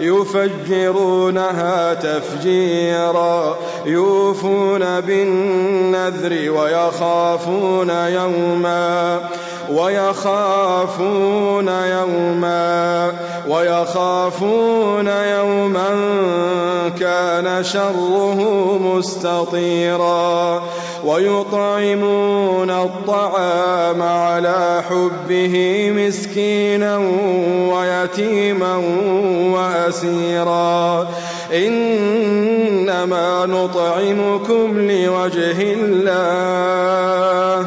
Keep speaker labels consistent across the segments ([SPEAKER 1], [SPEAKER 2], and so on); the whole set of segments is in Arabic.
[SPEAKER 1] يفجرونها تفجيرا يوفون بالنذر ويخافون يوما. ويخافون يوما ويخافون يوما كان شره مستطيرا ويطعمون الطعام على حبه مسكينا ويتيما وأسيرا إنما نطعمكم لوجه الله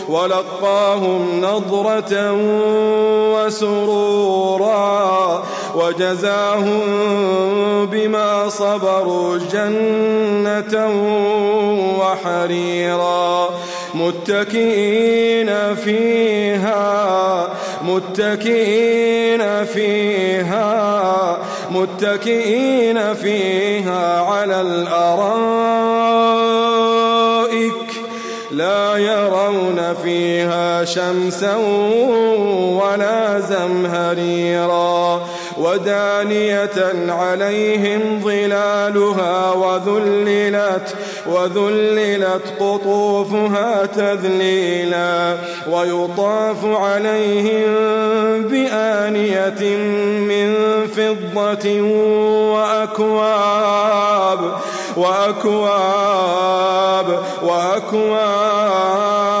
[SPEAKER 1] ولقاهم نضرة وسرورا وجزاهم بما صبروا جنة وحريرا متكئين فيها متكئين فيها متكئين فيها على الأرائك لا يرون فيها شمسا ولا زمهريرا ودانية عليهم ظلالها وذللت وذللت قطوفها تذليلا ويطاف عليهم بآنية من فضة وأكواب وأكواب وأكواب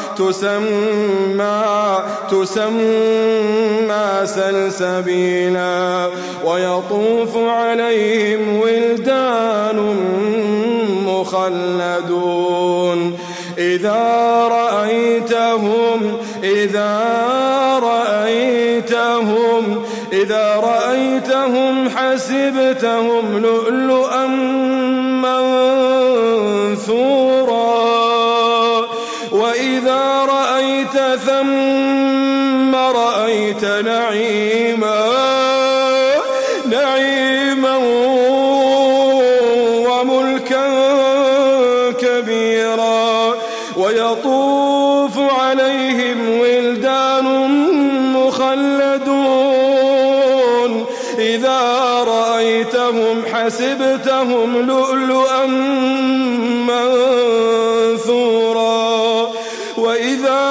[SPEAKER 1] تسمى تسمى سلسبيلا. ويطوف عليهم ولدان مخلدون. إذا رأيتهم إذا رأيتهم إذا رأيتهم حسبتهم لؤلؤا منثورا. ثم رأيت نعيما نعيما وملكا كبيرا ويطوف عليهم ولدان مخلدون. إذا رأيتهم حسبتهم لؤلؤا منثورا. وإذا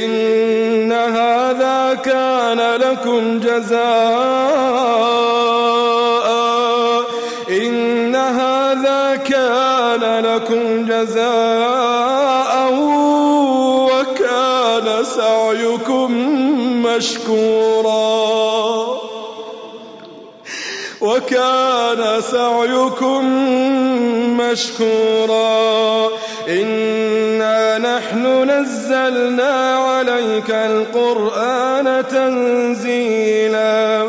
[SPEAKER 1] إن هذا كان لكم جزاء. إن هذا كان لكم جزاء وكان سعيكم مشكورا. وكان سعيكم مشكورا. إنا نحن نزلنا عليك القرآن تنزيلا